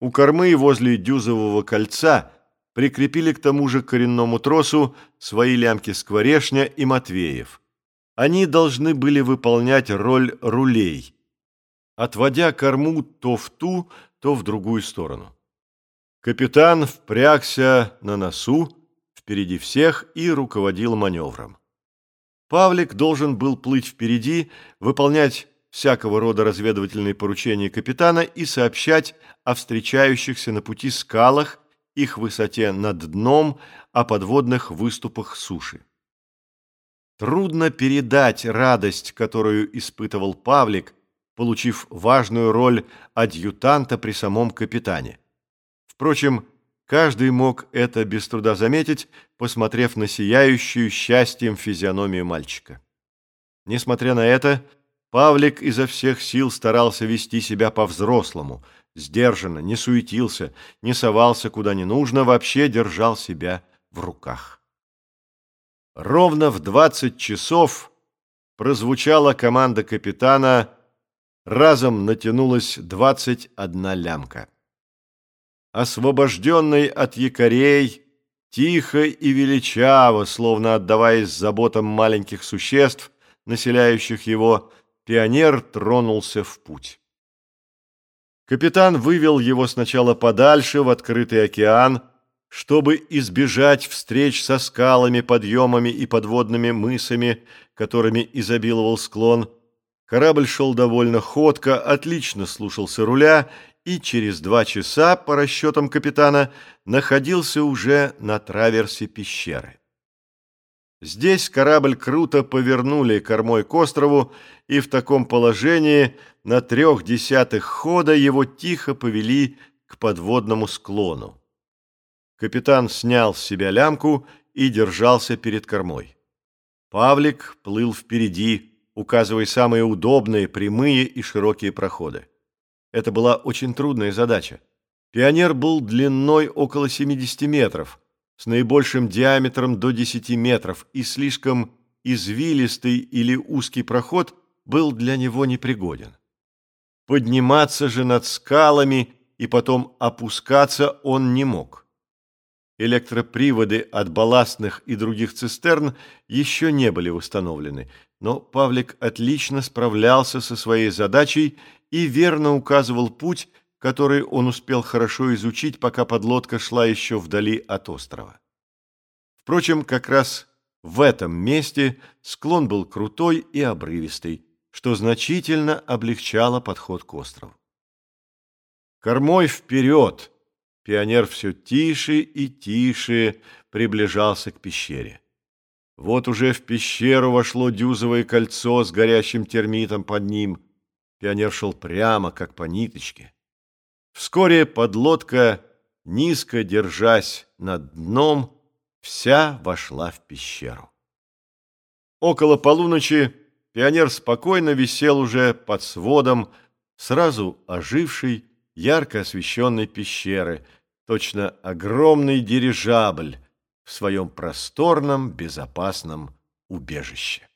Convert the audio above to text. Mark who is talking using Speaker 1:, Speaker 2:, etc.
Speaker 1: У кормы возле дюзового кольца прикрепили к тому же коренному тросу свои лямки Скворешня и Матвеев. Они должны были выполнять роль рулей, отводя корму то в ту, то в другую сторону. Капитан впрягся на носу, впереди всех и руководил маневром. Павлик должен был плыть впереди, выполнять всякого рода разведывательные поручения капитана и сообщать о встречающихся на пути скалах, их высоте над дном, о подводных выступах суши. Трудно передать радость, которую испытывал Павлик, получив важную роль адъютанта при самом капитане. Впрочем, каждый мог это без труда заметить, посмотрев на сияющую счастьем физиономию мальчика. Несмотря на это, Павлик изо всех сил старался вести себя по-взрослому, сдержанно, не суетился, не совался куда не нужно, вообще держал себя в руках. Ровно в 20 часов прозвучала команда капитана, разом натянулась 21 лямка освобожденный от якорей, тихо и величаво, словно отдаваясь заботам маленьких существ, населяющих его, пионер тронулся в путь. Капитан вывел его сначала подальше, в открытый океан, чтобы избежать встреч со скалами, подъемами и подводными мысами, которыми изобиловал склон. Корабль шел довольно ходко, отлично слушался руля и через два часа, по расчетам капитана, находился уже на траверсе пещеры. Здесь корабль круто повернули кормой к острову, и в таком положении на трех десятых хода его тихо повели к подводному склону. Капитан снял с себя лямку и держался перед кормой. Павлик плыл впереди, указывая самые удобные, прямые и широкие проходы. Это была очень трудная задача. Пионер был длиной около 70 метров, с наибольшим диаметром до 10 метров, и слишком извилистый или узкий проход был для него непригоден. Подниматься же над скалами и потом опускаться он не мог. Электроприводы от балластных и других цистерн еще не были установлены, но Павлик отлично справлялся со своей задачей и верно указывал путь, который он успел хорошо изучить, пока подлодка шла еще вдали от острова. Впрочем, как раз в этом месте склон был крутой и обрывистый, что значительно облегчало подход к острову. Кормой вперед! Пионер все тише и тише приближался к пещере. Вот уже в пещеру вошло дюзовое кольцо с горящим термитом под ним – Пионер шел прямо, как по ниточке. Вскоре подлодка, низко держась над дном, вся вошла в пещеру. Около полуночи пионер спокойно висел уже под сводом сразу ожившей, ярко освещенной пещеры, точно огромный дирижабль в своем просторном безопасном убежище.